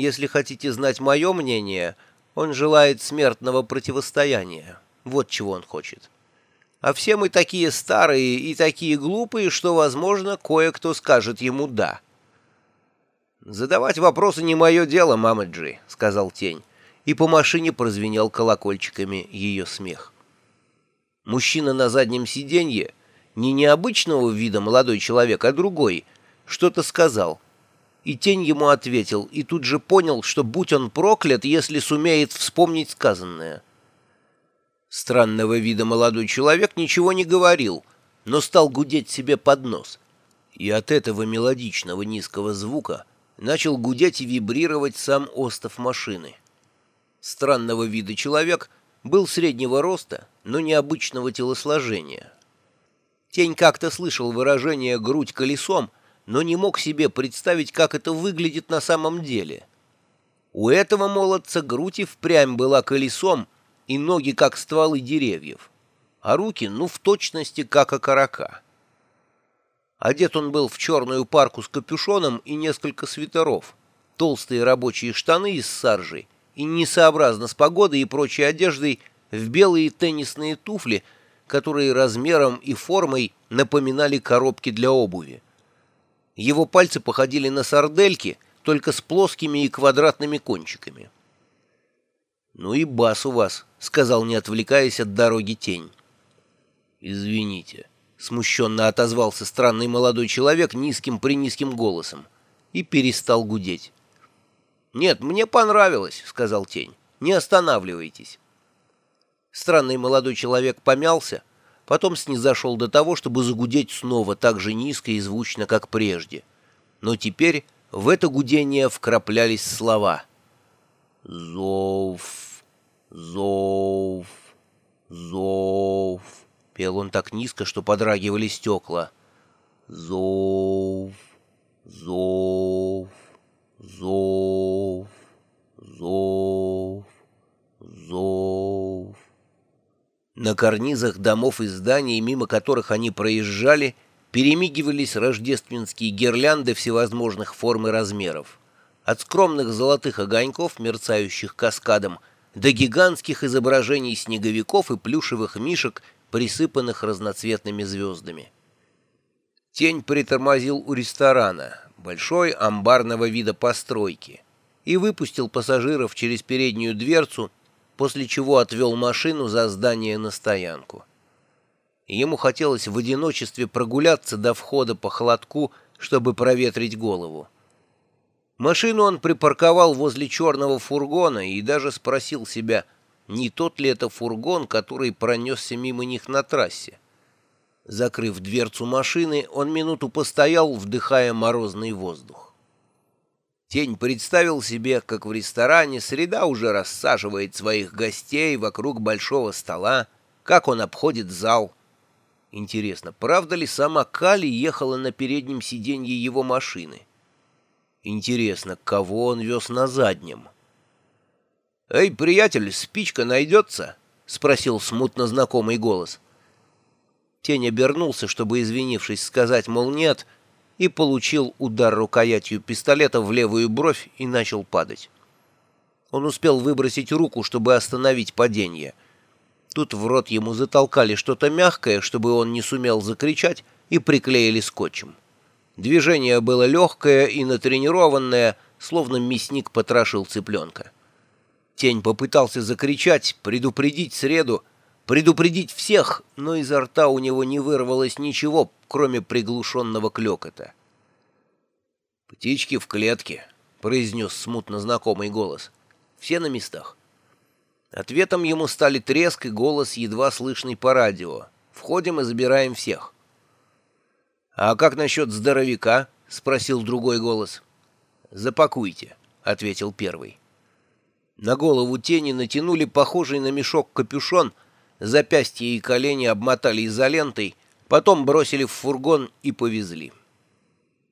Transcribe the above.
Если хотите знать мое мнение, он желает смертного противостояния. Вот чего он хочет. А все мы такие старые и такие глупые, что, возможно, кое-кто скажет ему «да». «Задавать вопросы не мое дело, мама Джи», — сказал тень, и по машине прозвенел колокольчиками ее смех. Мужчина на заднем сиденье, не необычного вида молодой человек, а другой, что-то сказал. И тень ему ответил, и тут же понял, что будь он проклят, если сумеет вспомнить сказанное. Странного вида молодой человек ничего не говорил, но стал гудеть себе под нос. И от этого мелодичного низкого звука начал гудеть и вибрировать сам остов машины. Странного вида человек был среднего роста, но необычного телосложения. Тень как-то слышал выражение «грудь колесом», но не мог себе представить, как это выглядит на самом деле. У этого молодца грудь и впрямь была колесом, и ноги как стволы деревьев, а руки, ну, в точности, как окорока. Одет он был в черную парку с капюшоном и несколько свитеров, толстые рабочие штаны из саржи и, несообразно с погодой и прочей одеждой, в белые теннисные туфли, которые размером и формой напоминали коробки для обуви. Его пальцы походили на сардельки, только с плоскими и квадратными кончиками. «Ну и бас у вас», — сказал, не отвлекаясь от дороги тень. «Извините», Смущенно отозвался странный молодой человек низким-принизким голосом и перестал гудеть. «Нет, мне понравилось», — сказал тень. «Не останавливайтесь». Странный молодой человек помялся, потом снизошел до того, чтобы загудеть снова так же низко и звучно, как прежде. Но теперь в это гудение вкраплялись слова. «Зов, зов, зов». Пел он так низко, что подрагивали стекла. Зов, зов, зов, зов, зов. На карнизах домов и зданий, мимо которых они проезжали, перемигивались рождественские гирлянды всевозможных форм и размеров. От скромных золотых огоньков, мерцающих каскадом, до гигантских изображений снеговиков и плюшевых мишек — присыпанных разноцветными звездами. Тень притормозил у ресторана, большой амбарного вида постройки, и выпустил пассажиров через переднюю дверцу, после чего отвел машину за здание на стоянку. Ему хотелось в одиночестве прогуляться до входа по холодку, чтобы проветрить голову. Машину он припарковал возле черного фургона и даже спросил себя — не тот ли это фургон, который пронесся мимо них на трассе. Закрыв дверцу машины, он минуту постоял, вдыхая морозный воздух. Тень представил себе, как в ресторане среда уже рассаживает своих гостей вокруг большого стола, как он обходит зал. Интересно, правда ли сама Кали ехала на переднем сиденье его машины? Интересно, кого он вез на заднем? «Эй, приятель, спичка найдется?» — спросил смутно знакомый голос. Тень обернулся, чтобы, извинившись, сказать, мол, нет, и получил удар рукоятью пистолета в левую бровь и начал падать. Он успел выбросить руку, чтобы остановить падение. Тут в рот ему затолкали что-то мягкое, чтобы он не сумел закричать, и приклеили скотчем. Движение было легкое и натренированное, словно мясник потрошил цыпленка. Тень попытался закричать, предупредить среду, предупредить всех, но изо рта у него не вырвалось ничего, кроме приглушенного клекота. «Птички в клетке», — произнес смутно знакомый голос. «Все на местах». Ответом ему стали треск и голос, едва слышный по радио. «Входим и забираем всех». «А как насчет здоровяка?» — спросил другой голос. «Запакуйте», — ответил первый. На голову тени натянули похожий на мешок капюшон, запястья и колени обмотали изолентой, потом бросили в фургон и повезли.